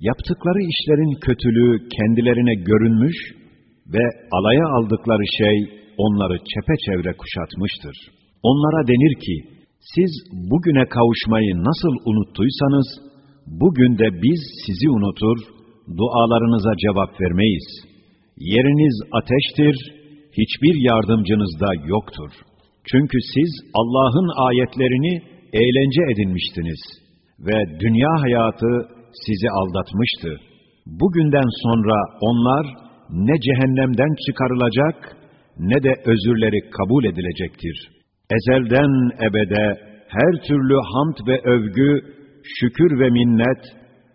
Yaptıkları işlerin kötülüğü kendilerine görünmüş ve alaya aldıkları şey onları çepeçevre kuşatmıştır. Onlara denir ki, siz bugüne kavuşmayı nasıl unuttuysanız, bugün de biz sizi unutur, dualarınıza cevap vermeyiz. Yeriniz ateştir, hiçbir yardımcınız da yoktur. Çünkü siz Allah'ın ayetlerini eğlence edinmiştiniz ve dünya hayatı sizi aldatmıştı. Bugünden sonra onlar ne cehennemden çıkarılacak ne de özürleri kabul edilecektir. Ezelden ebede her türlü hamd ve övgü, şükür ve minnet,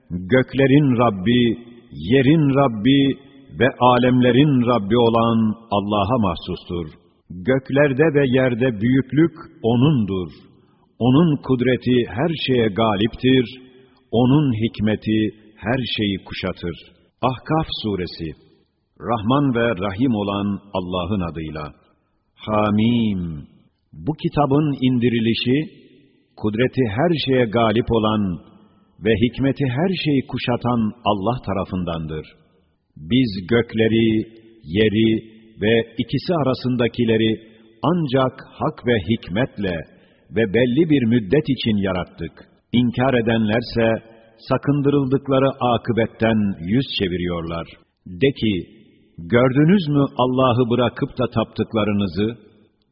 göklerin Rabbi, yerin Rabbi ve alemlerin Rabbi olan Allah'a mahsustur. Göklerde ve yerde büyüklük O'nundur. O'nun kudreti her şeye galiptir. O'nun hikmeti her şeyi kuşatır. Ahkaf suresi Rahman ve Rahim olan Allah'ın adıyla. Hamim. Bu kitabın indirilişi, kudreti her şeye galip olan ve hikmeti her şeyi kuşatan Allah tarafındandır. Biz gökleri, yeri ve ikisi arasındakileri ancak hak ve hikmetle ve belli bir müddet için yarattık. İnkar edenlerse sakındırıldıkları akıbetten yüz çeviriyorlar. De ki, gördünüz mü Allah'ı bırakıp da taptıklarınızı?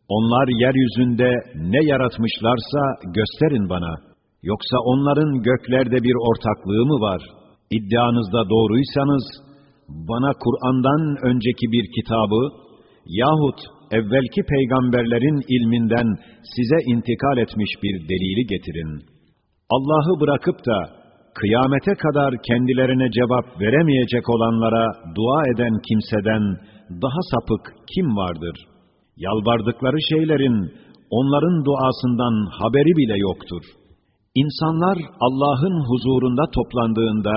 Onlar yeryüzünde ne yaratmışlarsa gösterin bana. Yoksa onların göklerde bir ortaklığı mı var? İddianızda doğruysanız, bana Kur'an'dan önceki bir kitabı yahut evvelki peygamberlerin ilminden size intikal etmiş bir delili getirin. Allah'ı bırakıp da kıyamete kadar kendilerine cevap veremeyecek olanlara dua eden kimseden daha sapık kim vardır? Yalvardıkları şeylerin onların duasından haberi bile yoktur. İnsanlar Allah'ın huzurunda toplandığında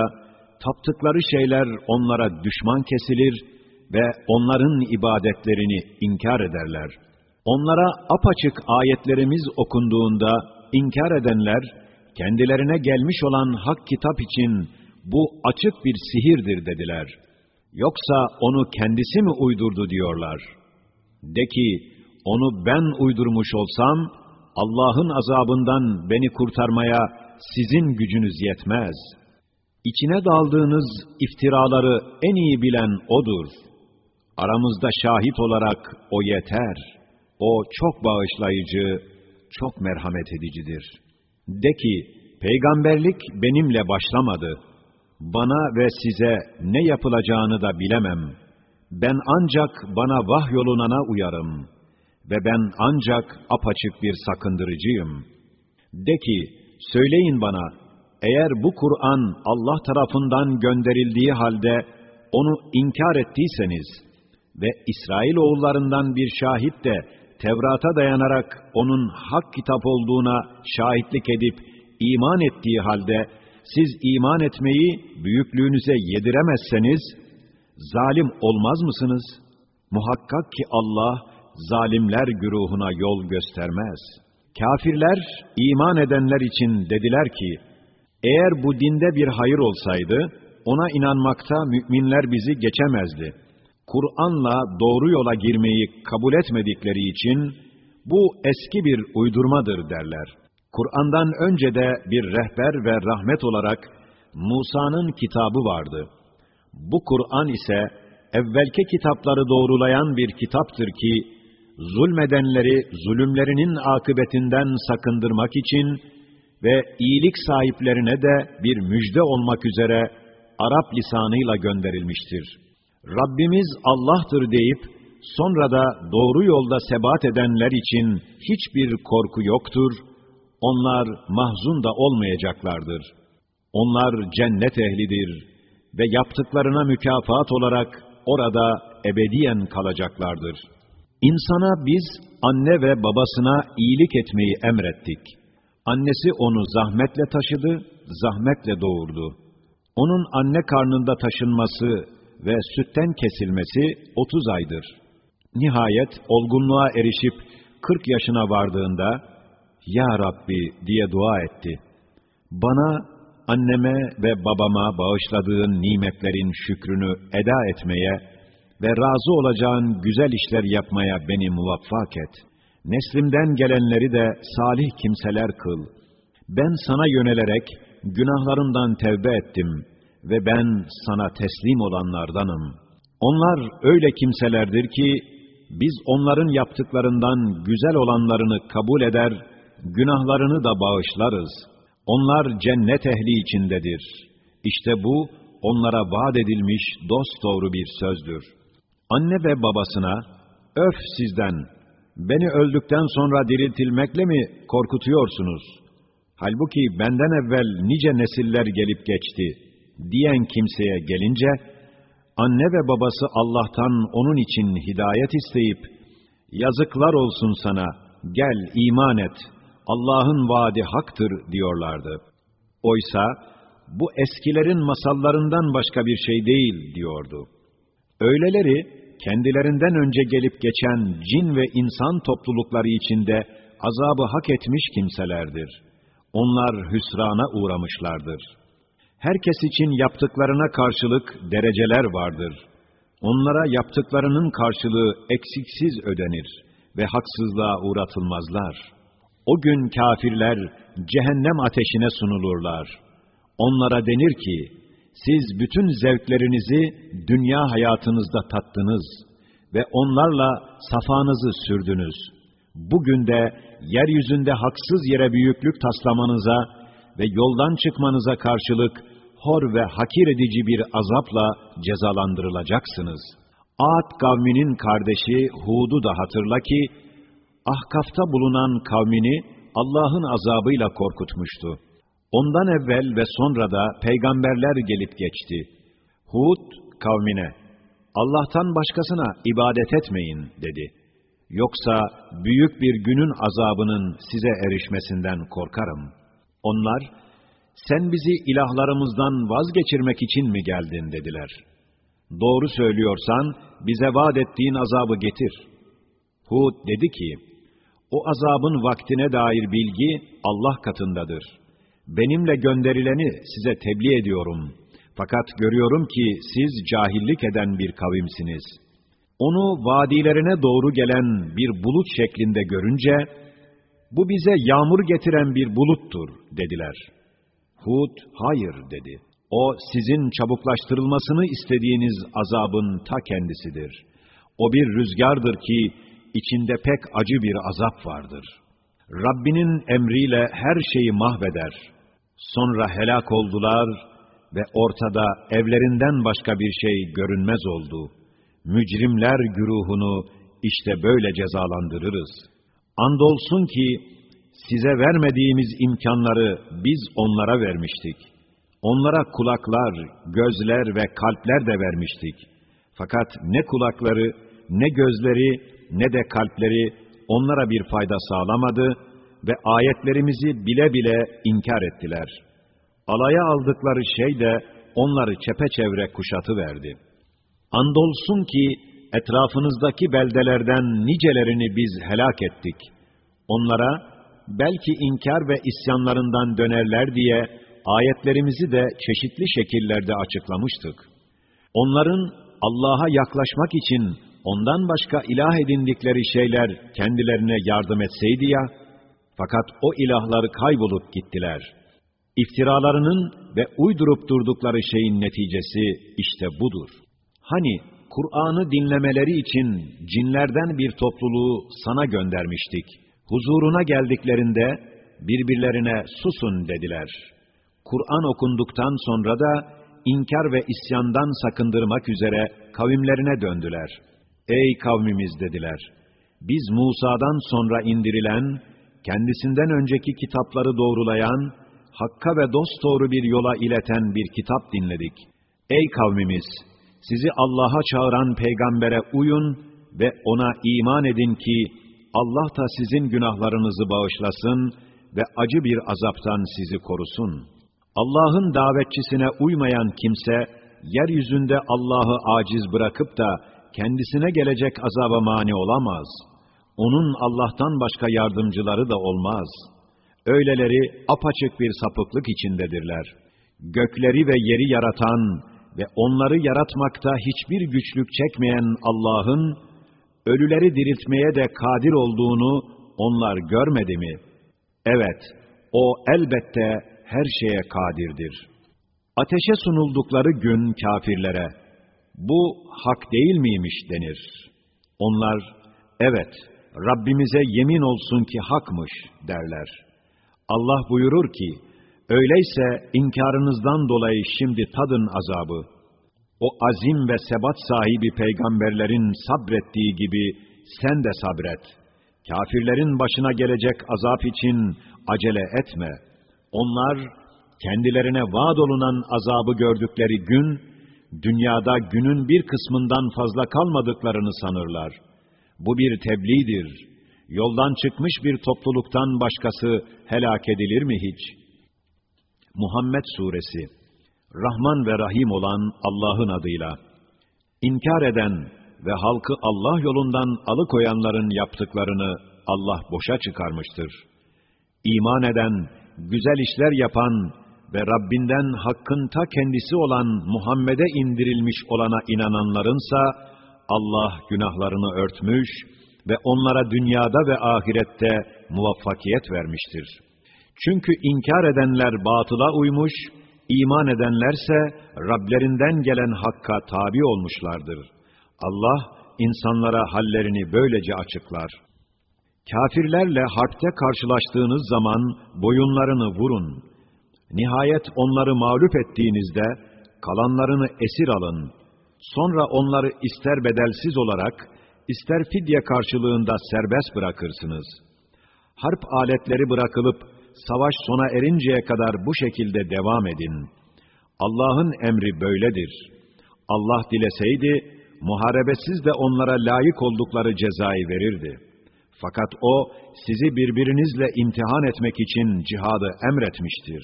taptıkları şeyler onlara düşman kesilir ve onların ibadetlerini inkar ederler. Onlara apaçık ayetlerimiz okunduğunda inkar edenler, kendilerine gelmiş olan hak kitap için bu açık bir sihirdir dediler. Yoksa onu kendisi mi uydurdu diyorlar. De ki, onu ben uydurmuş olsam, Allah'ın azabından beni kurtarmaya sizin gücünüz yetmez. İçine daldığınız iftiraları en iyi bilen O'dur. Aramızda şahit olarak O yeter. O çok bağışlayıcı, çok merhamet edicidir. De ki, peygamberlik benimle başlamadı. Bana ve size ne yapılacağını da bilemem. Ben ancak bana vahyolunana uyarım. Ve ben ancak apaçık bir sakındırıcıyım. De ki, söyleyin bana, eğer bu Kur'an Allah tarafından gönderildiği halde onu inkar ettiyseniz ve İsrail oğullarından bir şahit de Tevrat'a dayanarak onun hak kitap olduğuna şahitlik edip iman ettiği halde siz iman etmeyi büyüklüğünüze yediremezseniz zalim olmaz mısınız? Muhakkak ki Allah zalimler güruhuna yol göstermez. Kafirler iman edenler için dediler ki eğer bu dinde bir hayır olsaydı ona inanmakta müminler bizi geçemezdi. Kur'an'la doğru yola girmeyi kabul etmedikleri için bu eski bir uydurmadır derler. Kur'an'dan önce de bir rehber ve rahmet olarak Musa'nın kitabı vardı. Bu Kur'an ise evvelki kitapları doğrulayan bir kitaptır ki, zulmedenleri zulümlerinin akıbetinden sakındırmak için ve iyilik sahiplerine de bir müjde olmak üzere Arap lisanıyla gönderilmiştir. Rabbimiz Allah'tır deyip, sonra da doğru yolda sebat edenler için hiçbir korku yoktur, onlar mahzun da olmayacaklardır. Onlar cennet ehlidir ve yaptıklarına mükafat olarak orada ebediyen kalacaklardır. İnsana biz anne ve babasına iyilik etmeyi emrettik. Annesi onu zahmetle taşıdı, zahmetle doğurdu. Onun anne karnında taşınması ve sütten kesilmesi 30 aydır. Nihayet olgunluğa erişip 40 yaşına vardığında, Ya Rabbi diye dua etti. Bana anneme ve babama bağışladığın nimetlerin şükrünü eda etmeye ve razı olacağın güzel işler yapmaya beni muvaffak et. Neslimden gelenleri de salih kimseler kıl. Ben sana yönelerek günahlarımdan tevbe ettim ve ben sana teslim olanlardanım. Onlar öyle kimselerdir ki, biz onların yaptıklarından güzel olanlarını kabul eder, günahlarını da bağışlarız. Onlar cennet ehli içindedir. İşte bu, onlara vaat edilmiş dosdoğru bir sözdür. Anne ve babasına, öf sizden, beni öldükten sonra diriltilmekle mi korkutuyorsunuz? Halbuki benden evvel nice nesiller gelip geçti, diyen kimseye gelince, anne ve babası Allah'tan onun için hidayet isteyip, yazıklar olsun sana, gel iman et, Allah'ın vaadi haktır diyorlardı. Oysa, bu eskilerin masallarından başka bir şey değil diyordu. Öyleleri, kendilerinden önce gelip geçen cin ve insan toplulukları içinde azabı hak etmiş kimselerdir. Onlar hüsrana uğramışlardır. Herkes için yaptıklarına karşılık dereceler vardır. Onlara yaptıklarının karşılığı eksiksiz ödenir ve haksızlığa uğratılmazlar. O gün kafirler cehennem ateşine sunulurlar. Onlara denir ki, siz bütün zevklerinizi dünya hayatınızda tattınız ve onlarla safanızı sürdünüz. Bugün de yeryüzünde haksız yere büyüklük taslamanıza ve yoldan çıkmanıza karşılık hor ve hakir edici bir azapla cezalandırılacaksınız. Ad kavminin kardeşi Hud'u da hatırla ki, Ahkaf'ta bulunan kavmini Allah'ın azabıyla korkutmuştu. Ondan evvel ve sonra da peygamberler gelip geçti. Hud kavmine, Allah'tan başkasına ibadet etmeyin dedi. Yoksa büyük bir günün azabının size erişmesinden korkarım. Onlar, sen bizi ilahlarımızdan vazgeçirmek için mi geldin dediler. Doğru söylüyorsan bize vaat ettiğin azabı getir. Hud dedi ki, o azabın vaktine dair bilgi Allah katındadır. Benimle gönderileni size tebliğ ediyorum. Fakat görüyorum ki siz cahillik eden bir kavimsiniz. Onu vadilerine doğru gelen bir bulut şeklinde görünce, bu bize yağmur getiren bir buluttur dediler. Hud, hayır dedi. O sizin çabuklaştırılmasını istediğiniz azabın ta kendisidir. O bir rüzgardır ki, içinde pek acı bir azap vardır. Rabbinin emriyle her şeyi mahveder. Sonra helak oldular ve ortada evlerinden başka bir şey görünmez oldu. Mücrimler güruhunu işte böyle cezalandırırız. Andolsun ki size vermediğimiz imkanları biz onlara vermiştik. Onlara kulaklar, gözler ve kalpler de vermiştik. Fakat ne kulakları, ne gözleri, ne de kalpleri onlara bir fayda sağlamadı ve ayetlerimizi bile bile inkar ettiler. Alaya aldıkları şey de onları çepeçevre kuşatı verdi. Andolsun ki etrafınızdaki beldelerden nicelerini biz helak ettik. Onlara belki inkar ve isyanlarından dönerler diye ayetlerimizi de çeşitli şekillerde açıklamıştık. Onların Allah'a yaklaşmak için ondan başka ilah edindikleri şeyler kendilerine yardım etseydi ya, fakat o ilahları kaybolup gittiler. İftiralarının ve uydurup durdukları şeyin neticesi işte budur. Hani Kur'an'ı dinlemeleri için cinlerden bir topluluğu sana göndermiştik. Huzuruna geldiklerinde birbirlerine susun dediler. Kur'an okunduktan sonra da inkar ve isyandan sakındırmak üzere kavimlerine döndüler. Ey kavmimiz dediler, biz Musa'dan sonra indirilen, kendisinden önceki kitapları doğrulayan, hakka ve dosdoğru bir yola ileten bir kitap dinledik. Ey kavmimiz! Sizi Allah'a çağıran peygambere uyun ve ona iman edin ki, Allah da sizin günahlarınızı bağışlasın ve acı bir azaptan sizi korusun. Allah'ın davetçisine uymayan kimse, yeryüzünde Allah'ı aciz bırakıp da kendisine gelecek azaba mani olamaz. Onun Allah'tan başka yardımcıları da olmaz. Öyleleri apaçık bir sapıklık içindedirler. gökleri ve yeri yaratan ve onları yaratmakta hiçbir güçlük çekmeyen Allah'ın, ölüleri diriltmeye de kadir olduğunu onlar görmedi mi? Evet, o elbette her şeye kadirdir. Ateşe sunuldukları gün kafirlere, bu hak değil miymiş denir. Onlar, evet, Rabbimize yemin olsun ki hakmış derler. Allah buyurur ki, öyleyse inkarınızdan dolayı şimdi tadın azabı. O azim ve sebat sahibi peygamberlerin sabrettiği gibi sen de sabret. Kafirlerin başına gelecek azap için acele etme. Onlar kendilerine vaad olunan azabı gördükleri gün, dünyada günün bir kısmından fazla kalmadıklarını sanırlar. Bu bir tebliğdir. Yoldan çıkmış bir topluluktan başkası helak edilir mi hiç? Muhammed Suresi Rahman ve Rahim olan Allah'ın adıyla İnkar eden ve halkı Allah yolundan alıkoyanların yaptıklarını Allah boşa çıkarmıştır. İman eden, güzel işler yapan ve Rabbinden hakkın ta kendisi olan Muhammed'e indirilmiş olana inananlarınsa Allah günahlarını örtmüş ve onlara dünyada ve ahirette muvaffakiyet vermiştir. Çünkü inkar edenler batıla uymuş, iman edenlerse Rablerinden gelen hakka tabi olmuşlardır. Allah insanlara hallerini böylece açıklar. Kafirlerle harpte karşılaştığınız zaman boyunlarını vurun. Nihayet onları mağlup ettiğinizde kalanlarını esir alın. Sonra onları ister bedelsiz olarak, ister fidye karşılığında serbest bırakırsınız. Harp aletleri bırakılıp savaş sona erinceye kadar bu şekilde devam edin. Allah'ın emri böyledir. Allah dileseydi, muharebesiz de onlara layık oldukları cezayı verirdi. Fakat O, sizi birbirinizle imtihan etmek için cihadı emretmiştir.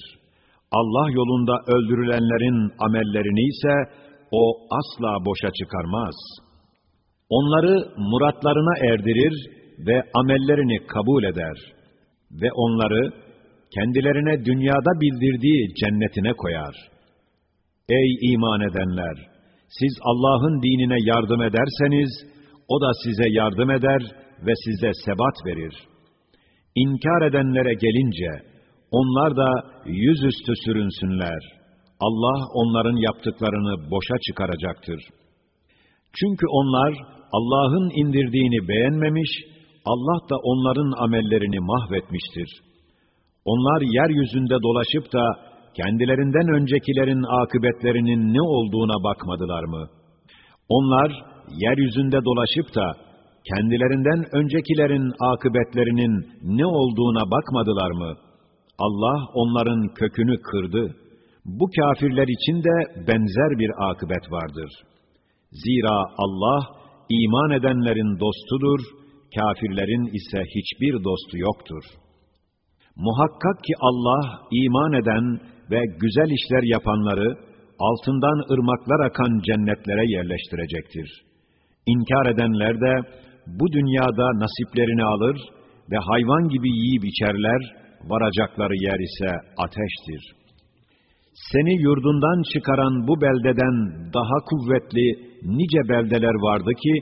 Allah yolunda öldürülenlerin amellerini ise O asla boşa çıkarmaz. Onları muratlarına erdirir ve amellerini kabul eder. Ve onları kendilerine dünyada bildirdiği cennetine koyar. Ey iman edenler! Siz Allah'ın dinine yardım ederseniz, O da size yardım eder ve size sebat verir. İnkar edenlere gelince, onlar da yüzüstü sürünsünler. Allah onların yaptıklarını boşa çıkaracaktır. Çünkü onlar Allah'ın indirdiğini beğenmemiş, Allah da onların amellerini mahvetmiştir.'' Onlar yeryüzünde dolaşıp da kendilerinden öncekilerin akıbetlerinin ne olduğuna bakmadılar mı? Onlar yeryüzünde dolaşıp da kendilerinden öncekilerin akıbetlerinin ne olduğuna bakmadılar mı? Allah onların kökünü kırdı. Bu kafirler için de benzer bir akıbet vardır. Zira Allah iman edenlerin dostudur, kafirlerin ise hiçbir dostu yoktur.'' Muhakkak ki Allah iman eden ve güzel işler yapanları altından ırmaklar akan cennetlere yerleştirecektir. İnkar edenler de bu dünyada nasiplerini alır ve hayvan gibi yiyip içerler, varacakları yer ise ateştir. Seni yurdundan çıkaran bu beldeden daha kuvvetli nice beldeler vardı ki,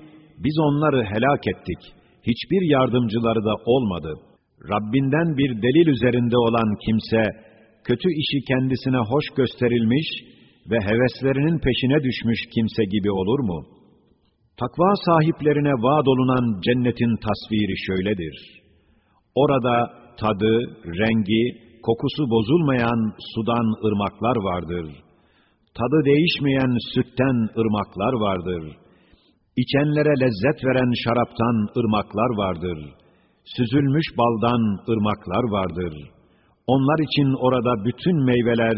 biz onları helak ettik. Hiçbir yardımcıları da olmadı.'' Rabbinden bir delil üzerinde olan kimse, kötü işi kendisine hoş gösterilmiş ve heveslerinin peşine düşmüş kimse gibi olur mu? Takva sahiplerine vaad olunan cennetin tasviri şöyledir. Orada tadı, rengi, kokusu bozulmayan sudan ırmaklar vardır. Tadı değişmeyen sütten ırmaklar vardır. İçenlere lezzet veren şaraptan ırmaklar vardır.'' Süzülmüş baldan ırmaklar vardır. Onlar için orada bütün meyveler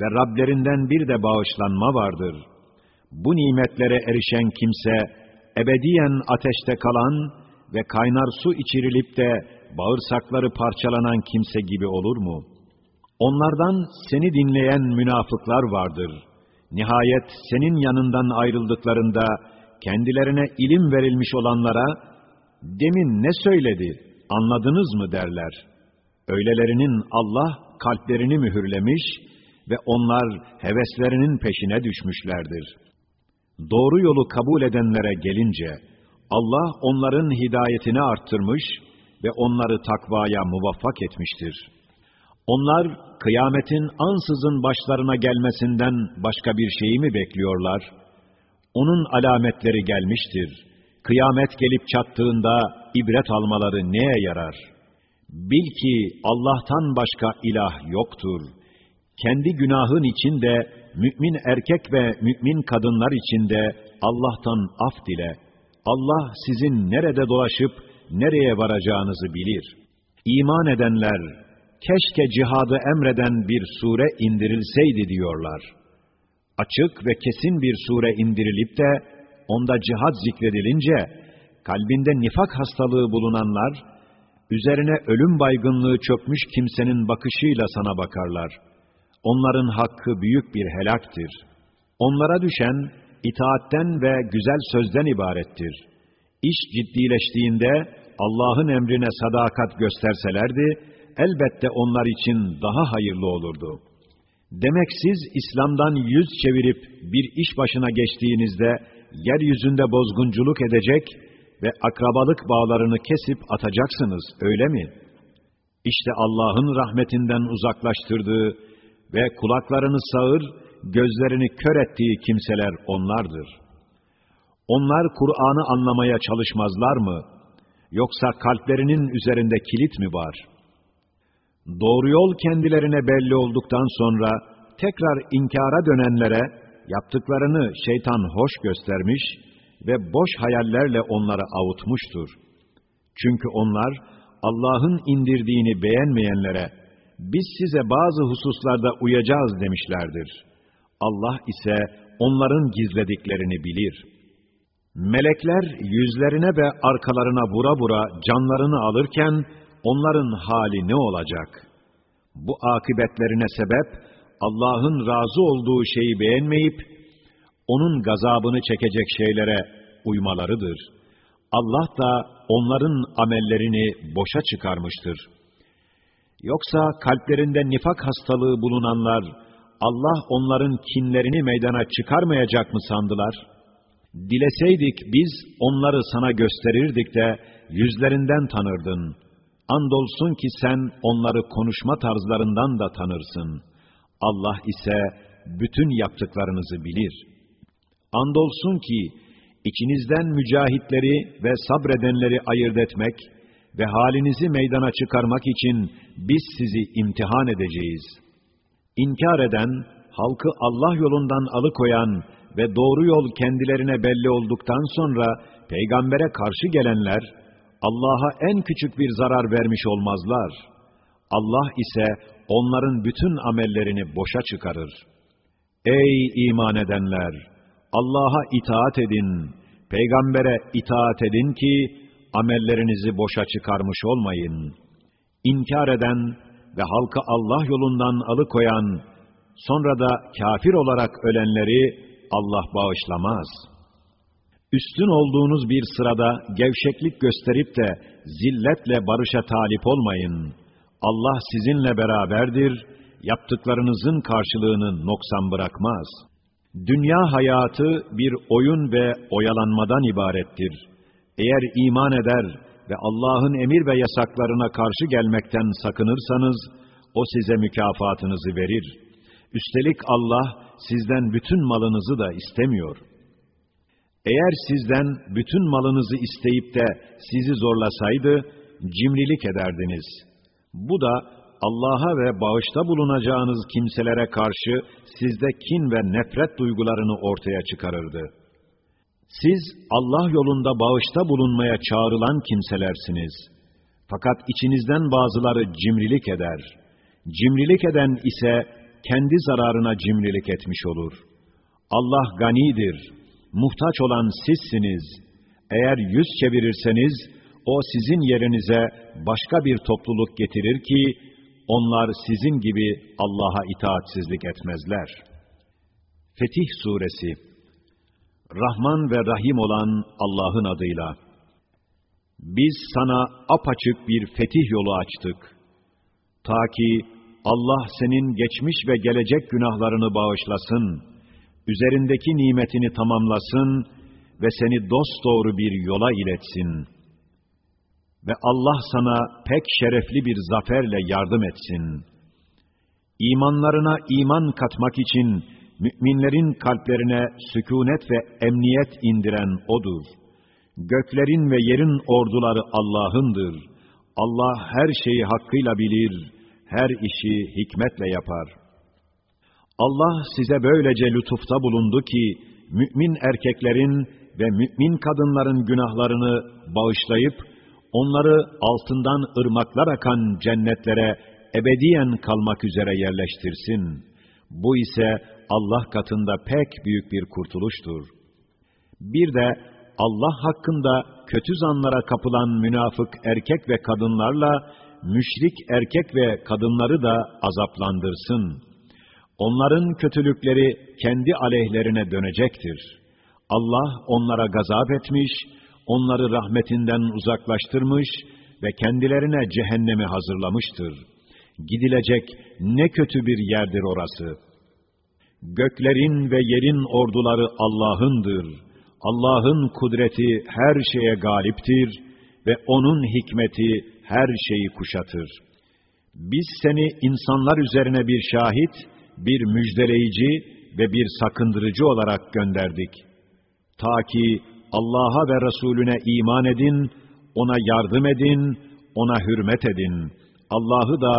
ve Rablerinden bir de bağışlanma vardır. Bu nimetlere erişen kimse, ebediyen ateşte kalan ve kaynar su içirilip de bağırsakları parçalanan kimse gibi olur mu? Onlardan seni dinleyen münafıklar vardır. Nihayet senin yanından ayrıldıklarında, kendilerine ilim verilmiş olanlara, demin ne söyledi, anladınız mı derler. Öylelerinin Allah kalplerini mühürlemiş ve onlar heveslerinin peşine düşmüşlerdir. Doğru yolu kabul edenlere gelince, Allah onların hidayetini arttırmış ve onları takvaya muvaffak etmiştir. Onlar, kıyametin ansızın başlarına gelmesinden başka bir şeyi mi bekliyorlar? Onun alametleri gelmiştir. Kıyamet gelip çattığında ibret almaları neye yarar? Bil ki Allah'tan başka ilah yoktur. Kendi günahın içinde, mümin erkek ve mümin kadınlar içinde Allah'tan af dile. Allah sizin nerede dolaşıp nereye varacağınızı bilir. İman edenler, keşke cihadı emreden bir sure indirilseydi diyorlar. Açık ve kesin bir sure indirilip de, onda cihad zikredilince, kalbinde nifak hastalığı bulunanlar, üzerine ölüm baygınlığı çökmüş kimsenin bakışıyla sana bakarlar. Onların hakkı büyük bir helaktir. Onlara düşen, itaatten ve güzel sözden ibarettir. İş ciddileştiğinde, Allah'ın emrine sadakat gösterselerdi, elbette onlar için daha hayırlı olurdu. Demek siz İslam'dan yüz çevirip bir iş başına geçtiğinizde, yeryüzünde bozgunculuk edecek ve akrabalık bağlarını kesip atacaksınız, öyle mi? İşte Allah'ın rahmetinden uzaklaştırdığı ve kulaklarını sağır, gözlerini kör ettiği kimseler onlardır. Onlar Kur'an'ı anlamaya çalışmazlar mı? Yoksa kalplerinin üzerinde kilit mi var? Doğru yol kendilerine belli olduktan sonra tekrar inkara dönenlere yaptıklarını şeytan hoş göstermiş ve boş hayallerle onları avutmuştur. Çünkü onlar Allah'ın indirdiğini beğenmeyenlere biz size bazı hususlarda uyacağız demişlerdir. Allah ise onların gizlediklerini bilir.'' Melekler yüzlerine ve arkalarına vura vura canlarını alırken onların hali ne olacak? Bu akıbetlerine sebep Allah'ın razı olduğu şeyi beğenmeyip onun gazabını çekecek şeylere uymalarıdır. Allah da onların amellerini boşa çıkarmıştır. Yoksa kalplerinde nifak hastalığı bulunanlar Allah onların kinlerini meydana çıkarmayacak mı sandılar?' Dileseydik biz onları sana gösterirdik de yüzlerinden tanırdın. Andolsun ki sen onları konuşma tarzlarından da tanırsın. Allah ise bütün yaptıklarınızı bilir. Andolsun ki içinizden mücahitleri ve sabredenleri ayırt etmek ve halinizi meydana çıkarmak için biz sizi imtihan edeceğiz. İnkar eden, halkı Allah yolundan alıkoyan ve doğru yol kendilerine belli olduktan sonra peygambere karşı gelenler Allah'a en küçük bir zarar vermiş olmazlar. Allah ise onların bütün amellerini boşa çıkarır. Ey iman edenler! Allah'a itaat edin, peygambere itaat edin ki amellerinizi boşa çıkarmış olmayın. İnkar eden ve halkı Allah yolundan alıkoyan, sonra da kafir olarak ölenleri Allah bağışlamaz. Üstün olduğunuz bir sırada gevşeklik gösterip de zilletle barışa talip olmayın. Allah sizinle beraberdir, yaptıklarınızın karşılığını noksan bırakmaz. Dünya hayatı bir oyun ve oyalanmadan ibarettir. Eğer iman eder ve Allah'ın emir ve yasaklarına karşı gelmekten sakınırsanız, o size mükafatınızı verir. Üstelik Allah, sizden bütün malınızı da istemiyor. Eğer sizden bütün malınızı isteyip de sizi zorlasaydı, cimrilik ederdiniz. Bu da Allah'a ve bağışta bulunacağınız kimselere karşı sizde kin ve nefret duygularını ortaya çıkarırdı. Siz Allah yolunda bağışta bulunmaya çağrılan kimselersiniz. Fakat içinizden bazıları cimrilik eder. Cimrilik eden ise kendi zararına cimrilik etmiş olur. Allah ganidir, muhtaç olan sizsiniz. Eğer yüz çevirirseniz, o sizin yerinize başka bir topluluk getirir ki, onlar sizin gibi Allah'a itaatsizlik etmezler. Fetih Suresi Rahman ve Rahim olan Allah'ın adıyla. Biz sana apaçık bir fetih yolu açtık. Ta ki Allah senin geçmiş ve gelecek günahlarını bağışlasın, üzerindeki nimetini tamamlasın ve seni dosdoğru bir yola iletsin. Ve Allah sana pek şerefli bir zaferle yardım etsin. İmanlarına iman katmak için müminlerin kalplerine sükunet ve emniyet indiren O'dur. Göklerin ve yerin orduları Allah'ındır. Allah her şeyi hakkıyla bilir, her işi hikmetle yapar. Allah size böylece lütufta bulundu ki, mümin erkeklerin ve mümin kadınların günahlarını bağışlayıp, onları altından ırmaklar akan cennetlere ebediyen kalmak üzere yerleştirsin. Bu ise Allah katında pek büyük bir kurtuluştur. Bir de Allah hakkında kötü zanlara kapılan münafık erkek ve kadınlarla müşrik erkek ve kadınları da azaplandırsın. Onların kötülükleri kendi aleyhlerine dönecektir. Allah onlara gazap etmiş, onları rahmetinden uzaklaştırmış ve kendilerine cehennemi hazırlamıştır. Gidilecek ne kötü bir yerdir orası. Göklerin ve yerin orduları Allah'ındır. Allah'ın kudreti her şeye galiptir ve O'nun hikmeti her şeyi kuşatır. Biz seni insanlar üzerine bir şahit, bir müjdeleyici ve bir sakındırıcı olarak gönderdik. Ta ki Allah'a ve Resulüne iman edin, ona yardım edin, ona hürmet edin. Allah'ı da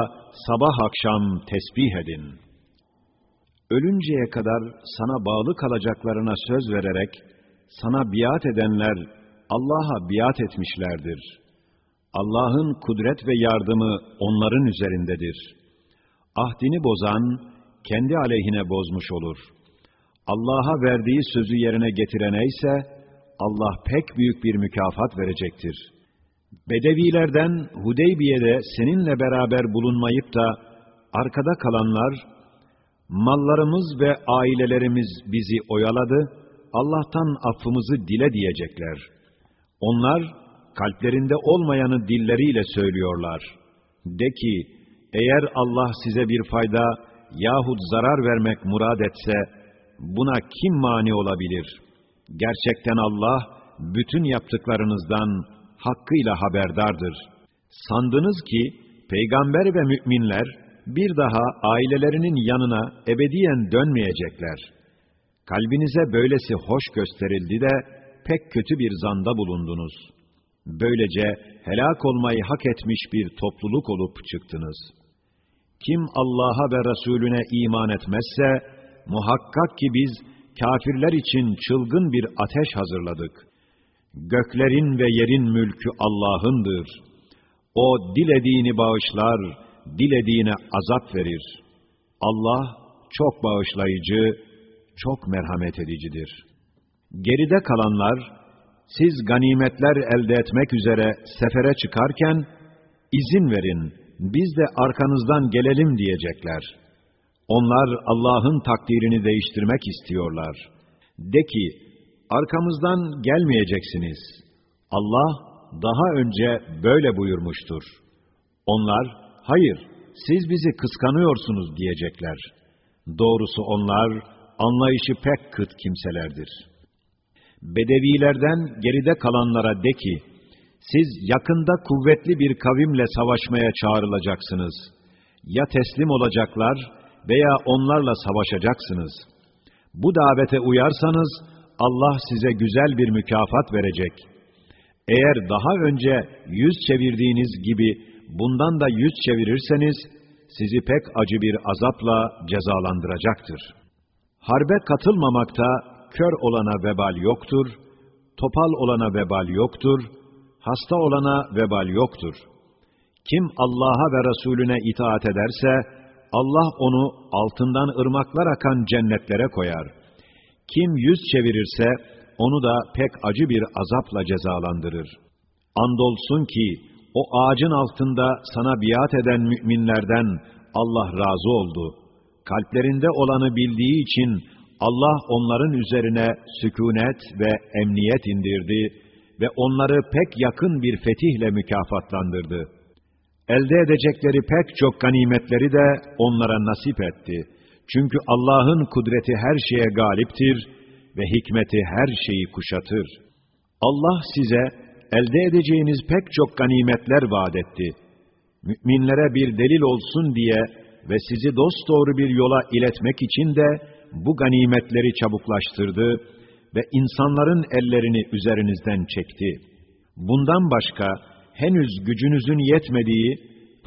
sabah akşam tesbih edin. Ölünceye kadar sana bağlı kalacaklarına söz vererek, sana biat edenler Allah'a biat etmişlerdir.'' Allah'ın kudret ve yardımı onların üzerindedir. Ahdini bozan, kendi aleyhine bozmuş olur. Allah'a verdiği sözü yerine getirene ise, Allah pek büyük bir mükafat verecektir. Bedevilerden Hudeybiye'de seninle beraber bulunmayıp da, arkada kalanlar, mallarımız ve ailelerimiz bizi oyaladı, Allah'tan affımızı dile diyecekler. Onlar, kalplerinde olmayanı dilleriyle söylüyorlar. De ki, eğer Allah size bir fayda yahut zarar vermek murad etse, buna kim mani olabilir? Gerçekten Allah, bütün yaptıklarınızdan hakkıyla haberdardır. Sandınız ki, peygamber ve müminler, bir daha ailelerinin yanına ebediyen dönmeyecekler. Kalbinize böylesi hoş gösterildi de, pek kötü bir zanda bulundunuz.'' Böylece helak olmayı hak etmiş bir topluluk olup çıktınız. Kim Allah'a ve Resulüne iman etmezse, muhakkak ki biz kafirler için çılgın bir ateş hazırladık. Göklerin ve yerin mülkü Allah'ındır. O dilediğini bağışlar, dilediğine azap verir. Allah çok bağışlayıcı, çok merhamet edicidir. Geride kalanlar, siz ganimetler elde etmek üzere sefere çıkarken, izin verin, biz de arkanızdan gelelim diyecekler. Onlar Allah'ın takdirini değiştirmek istiyorlar. De ki, arkamızdan gelmeyeceksiniz. Allah daha önce böyle buyurmuştur. Onlar, hayır, siz bizi kıskanıyorsunuz diyecekler. Doğrusu onlar, anlayışı pek kıt kimselerdir.'' Bedevilerden geride kalanlara de ki, siz yakında kuvvetli bir kavimle savaşmaya çağrılacaksınız. Ya teslim olacaklar veya onlarla savaşacaksınız. Bu davete uyarsanız, Allah size güzel bir mükafat verecek. Eğer daha önce yüz çevirdiğiniz gibi bundan da yüz çevirirseniz, sizi pek acı bir azapla cezalandıracaktır. Harbe katılmamakta kör olana vebal yoktur, topal olana vebal yoktur, hasta olana vebal yoktur. Kim Allah'a ve Resulüne itaat ederse, Allah onu altından ırmaklar akan cennetlere koyar. Kim yüz çevirirse, onu da pek acı bir azapla cezalandırır. Andolsun ki, o ağacın altında sana biat eden müminlerden Allah razı oldu. Kalplerinde olanı bildiği için Allah onların üzerine sükunet ve emniyet indirdi ve onları pek yakın bir fetihle mükafatlandırdı. Elde edecekleri pek çok ganimetleri de onlara nasip etti. Çünkü Allah'ın kudreti her şeye galiptir ve hikmeti her şeyi kuşatır. Allah size elde edeceğiniz pek çok ganimetler vaat etti. Müminlere bir delil olsun diye ve sizi dosdoğru bir yola iletmek için de bu ganimetleri çabuklaştırdı ve insanların ellerini üzerinizden çekti. Bundan başka henüz gücünüzün yetmediği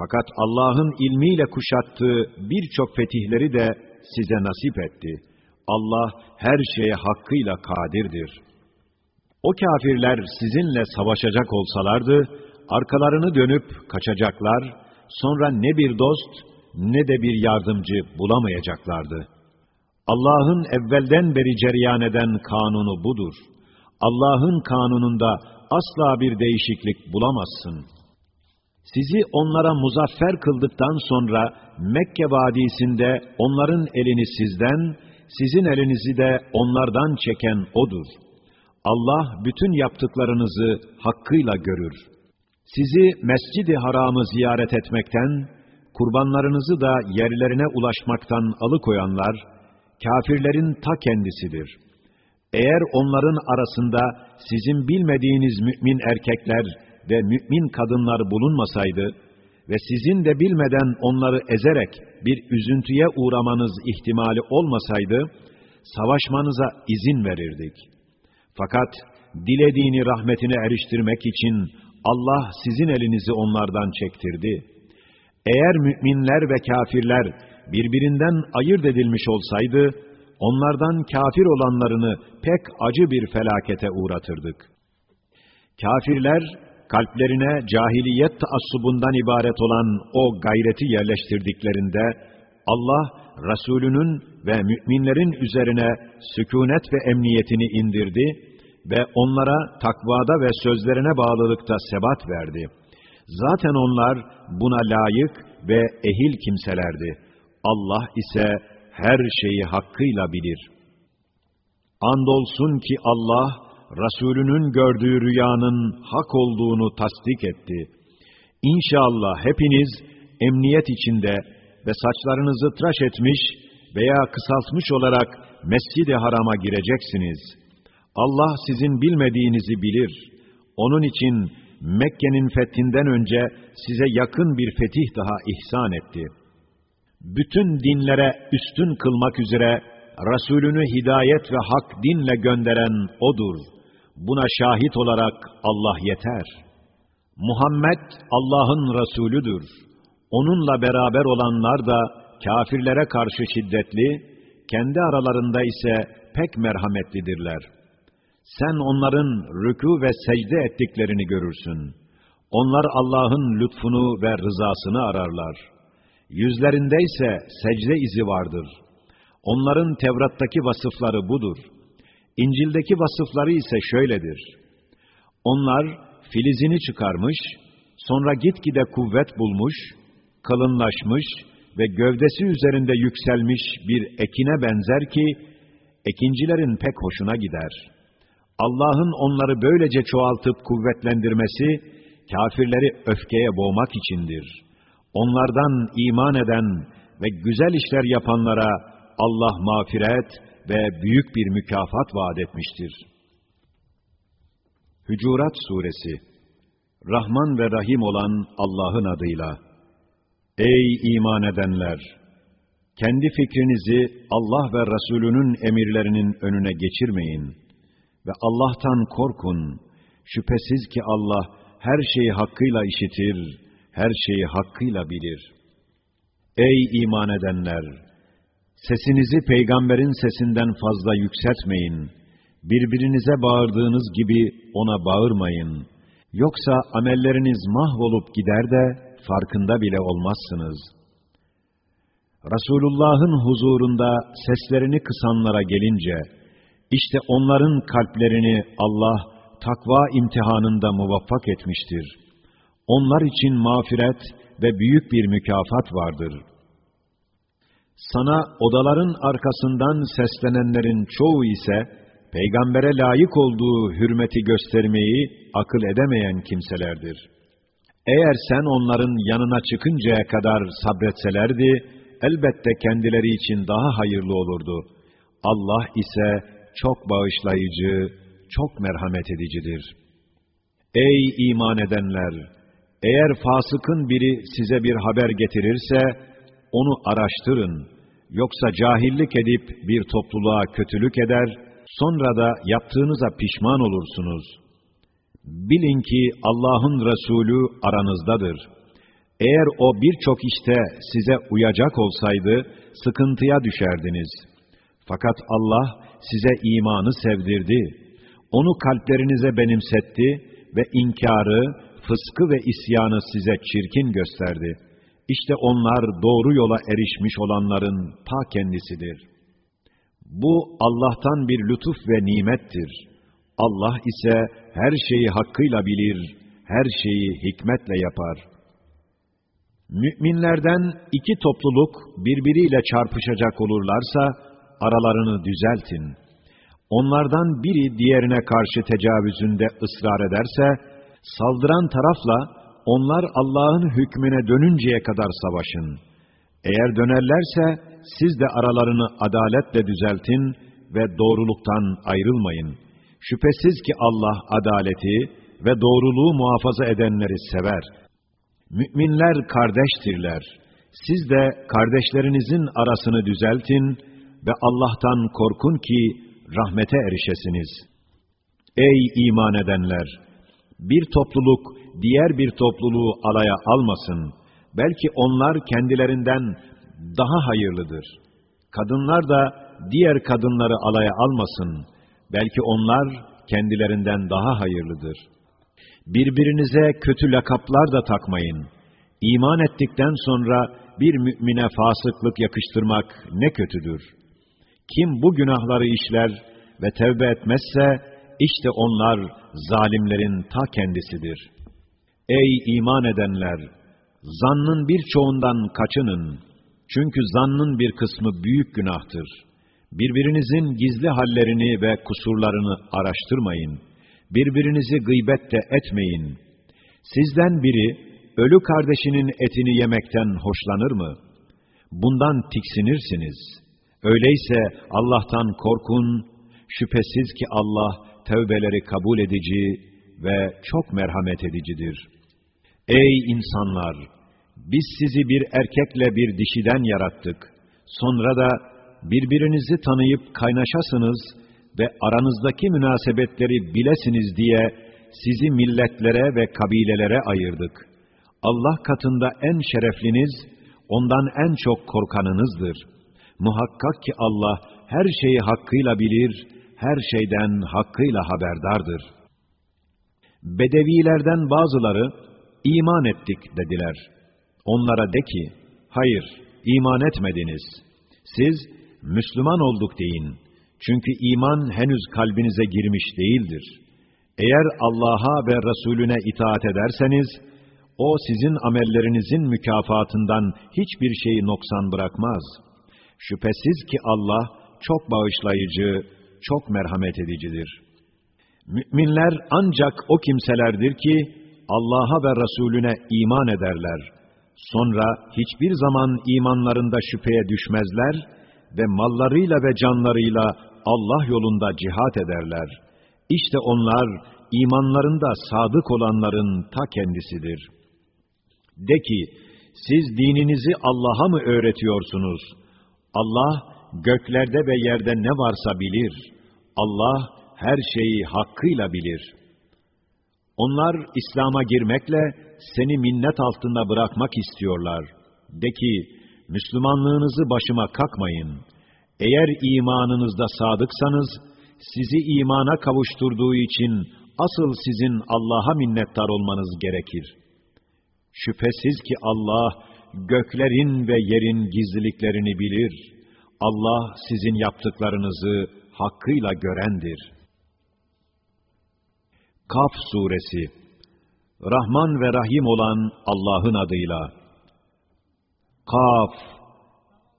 fakat Allah'ın ilmiyle kuşattığı birçok fetihleri de size nasip etti. Allah her şeye hakkıyla kadirdir. O kafirler sizinle savaşacak olsalardı, arkalarını dönüp kaçacaklar, sonra ne bir dost ne de bir yardımcı bulamayacaklardı. Allah'ın evvelden beri cereyan eden kanunu budur. Allah'ın kanununda asla bir değişiklik bulamazsın. Sizi onlara muzaffer kıldıktan sonra Mekke vadisinde onların elini sizden, sizin elinizi de onlardan çeken O'dur. Allah bütün yaptıklarınızı hakkıyla görür. Sizi Mescid-i Haram'ı ziyaret etmekten, kurbanlarınızı da yerlerine ulaşmaktan alıkoyanlar, kafirlerin ta kendisidir. Eğer onların arasında sizin bilmediğiniz mümin erkekler ve mümin kadınlar bulunmasaydı ve sizin de bilmeden onları ezerek bir üzüntüye uğramanız ihtimali olmasaydı, savaşmanıza izin verirdik. Fakat dilediğini rahmetine eriştirmek için Allah sizin elinizi onlardan çektirdi. Eğer müminler ve kafirler birbirinden ayırt edilmiş olsaydı, onlardan kafir olanlarını pek acı bir felakete uğratırdık. Kafirler, kalplerine cahiliyet taassubundan ibaret olan o gayreti yerleştirdiklerinde, Allah, Resulünün ve müminlerin üzerine sükunet ve emniyetini indirdi ve onlara takvada ve sözlerine bağlılıkta sebat verdi. Zaten onlar buna layık ve ehil kimselerdi. Allah ise her şeyi hakkıyla bilir. Andolsun ki Allah, Resulünün gördüğü rüyanın hak olduğunu tasdik etti. İnşallah hepiniz emniyet içinde ve saçlarınızı tıraş etmiş veya kısaltmış olarak Mescid-i Haram'a gireceksiniz. Allah sizin bilmediğinizi bilir. Onun için Mekke'nin fethinden önce size yakın bir fetih daha ihsan etti.'' Bütün dinlere üstün kılmak üzere Resulünü hidayet ve hak dinle gönderen O'dur. Buna şahit olarak Allah yeter. Muhammed Allah'ın Resulüdür. Onunla beraber olanlar da kafirlere karşı şiddetli, kendi aralarında ise pek merhametlidirler. Sen onların rükû ve secde ettiklerini görürsün. Onlar Allah'ın lütfunu ve rızasını ararlar.'' Yüzlerinde ise secde izi vardır. Onların Tevrat'taki vasıfları budur. İncil'deki vasıfları ise şöyledir. Onlar filizini çıkarmış, sonra gitgide kuvvet bulmuş, kalınlaşmış ve gövdesi üzerinde yükselmiş bir ekine benzer ki, ekincilerin pek hoşuna gider. Allah'ın onları böylece çoğaltıp kuvvetlendirmesi, kafirleri öfkeye boğmak içindir.'' Onlardan iman eden ve güzel işler yapanlara Allah mağfiret ve büyük bir mükafat vaat etmiştir. Hücurat Suresi Rahman ve Rahim olan Allah'ın adıyla Ey iman edenler! Kendi fikrinizi Allah ve Resulünün emirlerinin önüne geçirmeyin ve Allah'tan korkun. Şüphesiz ki Allah her şeyi hakkıyla işitir, her şeyi hakkıyla bilir. Ey iman edenler! Sesinizi peygamberin sesinden fazla yükseltmeyin. Birbirinize bağırdığınız gibi ona bağırmayın. Yoksa amelleriniz mahvolup gider de farkında bile olmazsınız. Resulullah'ın huzurunda seslerini kısanlara gelince, işte onların kalplerini Allah takva imtihanında muvaffak etmiştir.'' Onlar için mağfiret ve büyük bir mükafat vardır. Sana odaların arkasından seslenenlerin çoğu ise, peygambere layık olduğu hürmeti göstermeyi akıl edemeyen kimselerdir. Eğer sen onların yanına çıkıncaya kadar sabretselerdi, elbette kendileri için daha hayırlı olurdu. Allah ise çok bağışlayıcı, çok merhamet edicidir. Ey iman edenler! Eğer fasıkın biri size bir haber getirirse, onu araştırın. Yoksa cahillik edip bir topluluğa kötülük eder, sonra da yaptığınıza pişman olursunuz. Bilin ki Allah'ın Resulü aranızdadır. Eğer o birçok işte size uyacak olsaydı, sıkıntıya düşerdiniz. Fakat Allah size imanı sevdirdi. Onu kalplerinize benimsetti ve inkarı, fıskı ve isyanı size çirkin gösterdi. İşte onlar doğru yola erişmiş olanların ta kendisidir. Bu Allah'tan bir lütuf ve nimettir. Allah ise her şeyi hakkıyla bilir, her şeyi hikmetle yapar. Müminlerden iki topluluk birbiriyle çarpışacak olurlarsa, aralarını düzeltin. Onlardan biri diğerine karşı tecavüzünde ısrar ederse, saldıran tarafla onlar Allah'ın hükmüne dönünceye kadar savaşın. Eğer dönerlerse siz de aralarını adaletle düzeltin ve doğruluktan ayrılmayın. Şüphesiz ki Allah adaleti ve doğruluğu muhafaza edenleri sever. Müminler kardeştirler. Siz de kardeşlerinizin arasını düzeltin ve Allah'tan korkun ki rahmete erişesiniz. Ey iman edenler! Bir topluluk diğer bir topluluğu alaya almasın. Belki onlar kendilerinden daha hayırlıdır. Kadınlar da diğer kadınları alaya almasın. Belki onlar kendilerinden daha hayırlıdır. Birbirinize kötü lakaplar da takmayın. İman ettikten sonra bir mümine fasıklık yakıştırmak ne kötüdür. Kim bu günahları işler ve tevbe etmezse, işte onlar zalimlerin ta kendisidir. Ey iman edenler! Zannın birçoğundan kaçının. Çünkü zannın bir kısmı büyük günahtır. Birbirinizin gizli hallerini ve kusurlarını araştırmayın. Birbirinizi gıybet de etmeyin. Sizden biri, ölü kardeşinin etini yemekten hoşlanır mı? Bundan tiksinirsiniz. Öyleyse Allah'tan korkun, şüphesiz ki Allah tövbeleri kabul edici ve çok merhamet edicidir. Ey insanlar! Biz sizi bir erkekle bir dişiden yarattık. Sonra da birbirinizi tanıyıp kaynaşasınız ve aranızdaki münasebetleri bilesiniz diye sizi milletlere ve kabilelere ayırdık. Allah katında en şerefliniz, ondan en çok korkanınızdır. Muhakkak ki Allah her şeyi hakkıyla bilir, her şeyden hakkıyla haberdardır. Bedevilerden bazıları, iman ettik dediler. Onlara de ki, hayır, iman etmediniz. Siz, Müslüman olduk deyin. Çünkü iman henüz kalbinize girmiş değildir. Eğer Allah'a ve Resulüne itaat ederseniz, o sizin amellerinizin mükafatından hiçbir şeyi noksan bırakmaz. Şüphesiz ki Allah çok bağışlayıcı, çok merhamet edicidir. Müminler ancak o kimselerdir ki, Allah'a ve Resulüne iman ederler. Sonra hiçbir zaman imanlarında şüpheye düşmezler ve mallarıyla ve canlarıyla Allah yolunda cihat ederler. İşte onlar imanlarında sadık olanların ta kendisidir. De ki, siz dininizi Allah'a mı öğretiyorsunuz? Allah göklerde ve yerde ne varsa bilir. Allah her şeyi hakkıyla bilir.'' Onlar İslam'a girmekle seni minnet altında bırakmak istiyorlar. De ki, Müslümanlığınızı başıma kakmayın. Eğer imanınızda sadıksanız, sizi imana kavuşturduğu için asıl sizin Allah'a minnettar olmanız gerekir. Şüphesiz ki Allah, göklerin ve yerin gizliliklerini bilir. Allah sizin yaptıklarınızı hakkıyla görendir.'' Kaf suresi Rahman ve Rahim olan Allah'ın adıyla Kaf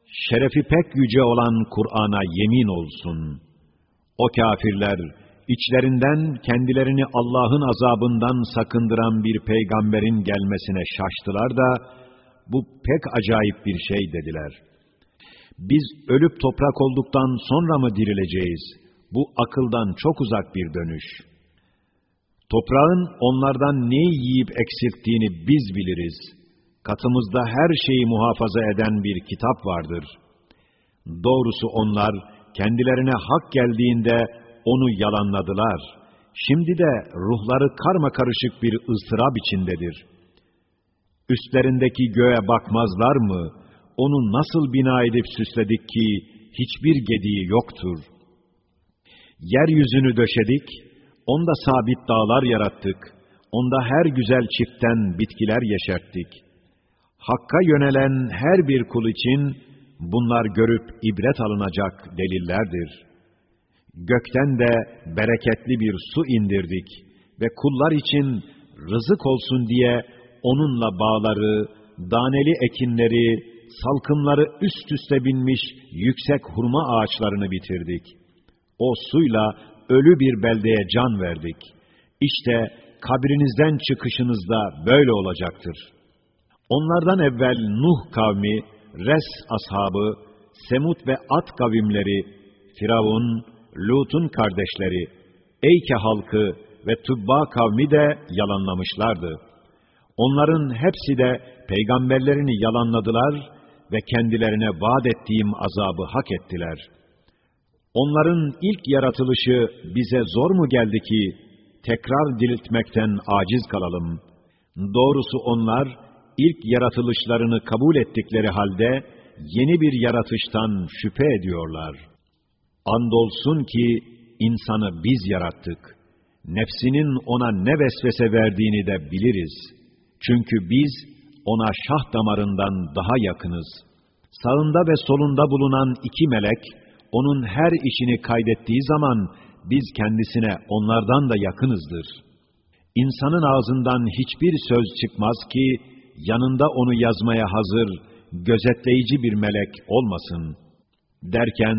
Şerefi pek yüce olan Kur'an'a yemin olsun. O kafirler İçlerinden kendilerini Allah'ın azabından sakındıran bir peygamberin gelmesine şaştılar da, bu pek acayip bir şey dediler. Biz ölüp toprak olduktan sonra mı dirileceğiz? Bu akıldan çok uzak bir dönüş. Toprağın onlardan neyi yiyip eksilttiğini biz biliriz. Katımızda her şeyi muhafaza eden bir kitap vardır. Doğrusu onlar, kendilerine hak geldiğinde onu yalanladılar. Şimdi de ruhları karma karışık bir ıstırap içindedir. Üstlerindeki göğe bakmazlar mı? Onu nasıl bina edip süsledik ki hiçbir gediği yoktur. Yeryüzünü döşedik, onda sabit dağlar yarattık, onda her güzel çiftten bitkiler yeşerttik. Hakka yönelen her bir kul için bunlar görüp ibret alınacak delillerdir.'' Gökten de bereketli bir su indirdik ve kullar için rızık olsun diye onunla bağları, daneli ekinleri, salkımları üst üste binmiş yüksek hurma ağaçlarını bitirdik. O suyla ölü bir beldeye can verdik. İşte kabrinizden çıkışınızda böyle olacaktır. Onlardan evvel Nuh kavmi, Res ashabı, Semut ve At kavimleri, Firavun, Lut'un kardeşleri, Eyke halkı ve Tübba kavmi de yalanlamışlardı. Onların hepsi de peygamberlerini yalanladılar ve kendilerine vaat ettiğim azabı hak ettiler. Onların ilk yaratılışı bize zor mu geldi ki, tekrar diriltmekten aciz kalalım? Doğrusu onlar, ilk yaratılışlarını kabul ettikleri halde, yeni bir yaratıştan şüphe ediyorlar.'' Andolsun ki insanı biz yarattık. Nefsinin ona ne vesvese verdiğini de biliriz. Çünkü biz ona şah damarından daha yakınız. Sağında ve solunda bulunan iki melek, onun her işini kaydettiği zaman biz kendisine onlardan da yakınızdır. İnsanın ağzından hiçbir söz çıkmaz ki, yanında onu yazmaya hazır, gözetleyici bir melek olmasın. Derken,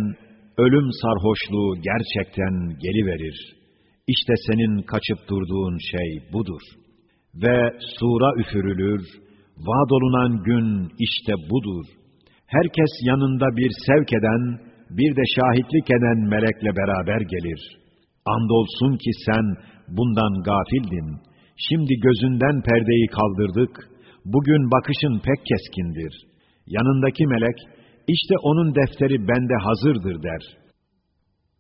ölüm sarhoşluğu gerçekten geliverir. İşte senin kaçıp durduğun şey budur. Ve sura üfürülür, vaad olunan gün işte budur. Herkes yanında bir sevk eden, bir de şahitlik eden melekle beraber gelir. Andolsun ki sen bundan gafildin. Şimdi gözünden perdeyi kaldırdık. Bugün bakışın pek keskindir. Yanındaki melek, işte onun defteri bende hazırdır der.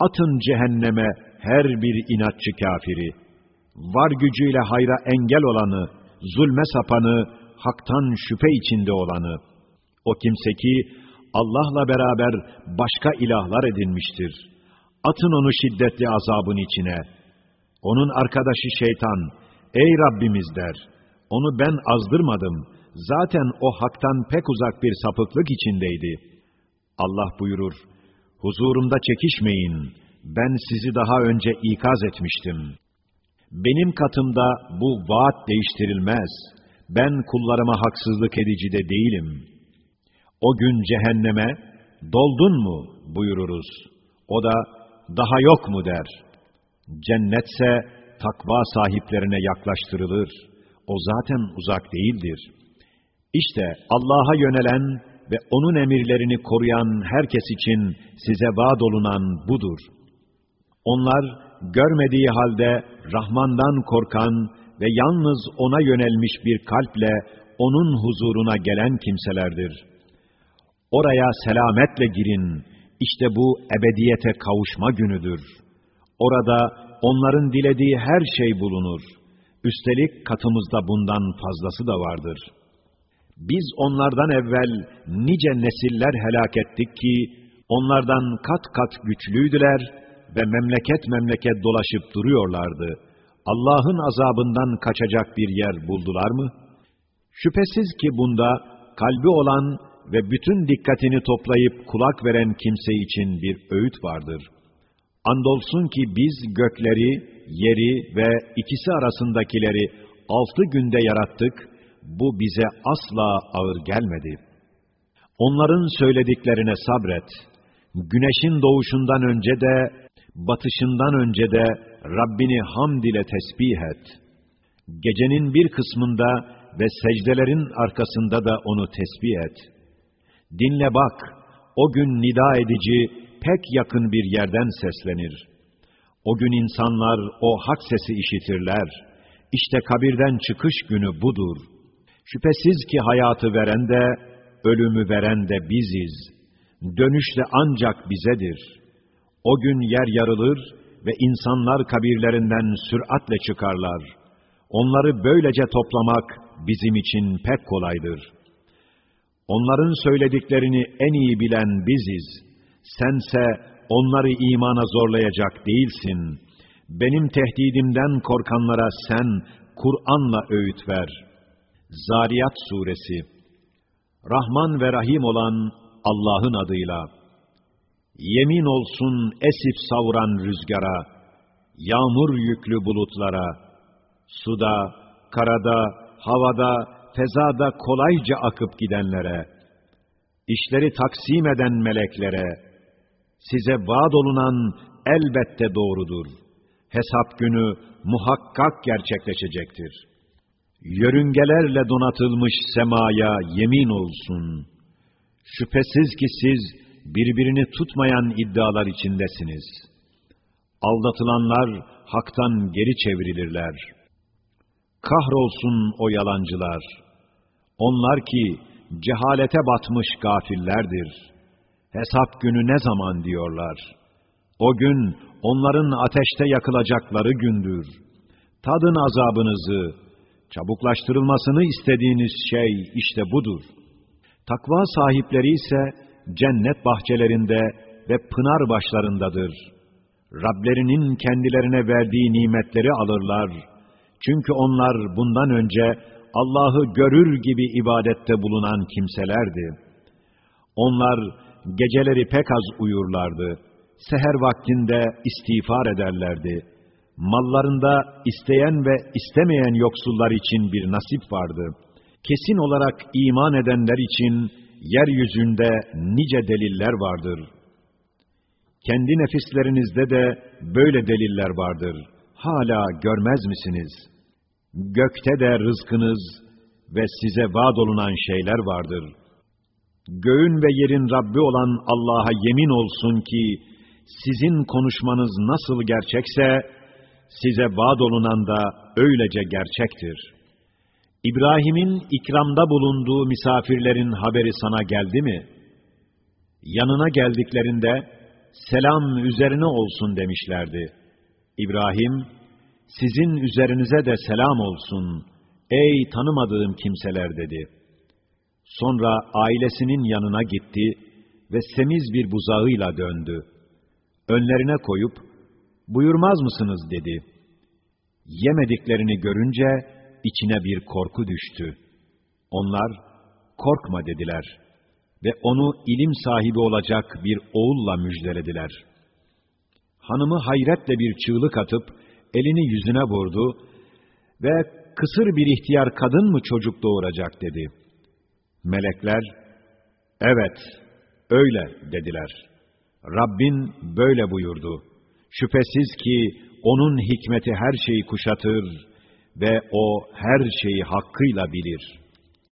Atın cehenneme her bir inatçı kafiri. Var gücüyle hayra engel olanı, zulme sapanı, haktan şüphe içinde olanı. O kimse ki Allah'la beraber başka ilahlar edinmiştir. Atın onu şiddetli azabın içine. Onun arkadaşı şeytan, ey Rabbimiz der, onu ben azdırmadım, zaten o haktan pek uzak bir sapıklık içindeydi.'' Allah buyurur, huzurumda çekişmeyin, ben sizi daha önce ikaz etmiştim. Benim katımda bu vaat değiştirilmez. Ben kullarıma haksızlık edici de değilim. O gün cehenneme, doldun mu buyururuz. O da, daha yok mu der. Cennetse, takva sahiplerine yaklaştırılır. O zaten uzak değildir. İşte Allah'a yönelen ve onun emirlerini koruyan herkes için size vaad olunan budur. Onlar görmediği halde Rahman'dan korkan ve yalnız ona yönelmiş bir kalple onun huzuruna gelen kimselerdir. Oraya selametle girin, işte bu ebediyete kavuşma günüdür. Orada onların dilediği her şey bulunur. Üstelik katımızda bundan fazlası da vardır.'' Biz onlardan evvel nice nesiller helak ettik ki, onlardan kat kat güçlüydüler ve memleket memleket dolaşıp duruyorlardı. Allah'ın azabından kaçacak bir yer buldular mı? Şüphesiz ki bunda kalbi olan ve bütün dikkatini toplayıp kulak veren kimse için bir öğüt vardır. Andolsun ki biz gökleri, yeri ve ikisi arasındakileri altı günde yarattık bu bize asla ağır gelmedi. Onların söylediklerine sabret. Güneşin doğuşundan önce de, Batışından önce de Rabbini hamd ile tesbih et. Gecenin bir kısmında ve secdelerin arkasında da onu tesbih et. Dinle bak, o gün nida edici pek yakın bir yerden seslenir. O gün insanlar o hak sesi işitirler. İşte kabirden çıkış günü budur. Şüphesiz ki hayatı veren de, ölümü veren de biziz. Dönüş de ancak bizedir. O gün yer yarılır ve insanlar kabirlerinden süratle çıkarlar. Onları böylece toplamak bizim için pek kolaydır. Onların söylediklerini en iyi bilen biziz. Sense onları imana zorlayacak değilsin. Benim tehdidimden korkanlara sen Kur'an'la öğüt ver. Zariyat Suresi Rahman ve Rahim olan Allah'ın adıyla. Yemin olsun esip savuran rüzgara, yağmur yüklü bulutlara, suda, karada, havada, fezada kolayca akıp gidenlere, işleri taksim eden meleklere, size vaad olunan elbette doğrudur. Hesap günü muhakkak gerçekleşecektir. Yörüngelerle donatılmış semaya yemin olsun. Şüphesiz ki siz birbirini tutmayan iddialar içindesiniz. Aldatılanlar haktan geri çevrilirler. Kahrolsun o yalancılar. Onlar ki cehalete batmış gafillerdir. Hesap günü ne zaman diyorlar. O gün onların ateşte yakılacakları gündür. Tadın azabınızı, çabuklaştırılmasını istediğiniz şey işte budur. Takva sahipleri ise cennet bahçelerinde ve pınar başlarındadır. Rablerinin kendilerine verdiği nimetleri alırlar. Çünkü onlar bundan önce Allah'ı görür gibi ibadette bulunan kimselerdi. Onlar geceleri pek az uyurlardı. Seher vaktinde istiğfar ederlerdi. Mallarında isteyen ve istemeyen yoksullar için bir nasip vardı. Kesin olarak iman edenler için yeryüzünde nice deliller vardır. Kendi nefislerinizde de böyle deliller vardır. Hala görmez misiniz? Gökte de rızkınız ve size vaad olunan şeyler vardır. Göğün ve yerin Rabbi olan Allah'a yemin olsun ki, sizin konuşmanız nasıl gerçekse, size vaad olunan da öylece gerçektir. İbrahim'in ikramda bulunduğu misafirlerin haberi sana geldi mi? Yanına geldiklerinde, selam üzerine olsun demişlerdi. İbrahim, sizin üzerinize de selam olsun, ey tanımadığım kimseler dedi. Sonra ailesinin yanına gitti ve semiz bir buzağıyla döndü. Önlerine koyup, buyurmaz mısınız dedi. Yemediklerini görünce içine bir korku düştü. Onlar, korkma dediler ve onu ilim sahibi olacak bir oğulla müjdelediler. Hanımı hayretle bir çığlık atıp, elini yüzüne vurdu ve kısır bir ihtiyar kadın mı çocuk doğuracak dedi. Melekler, evet, öyle dediler. Rabbin böyle buyurdu. Şüphesiz ki onun hikmeti her şeyi kuşatır ve o her şeyi hakkıyla bilir.''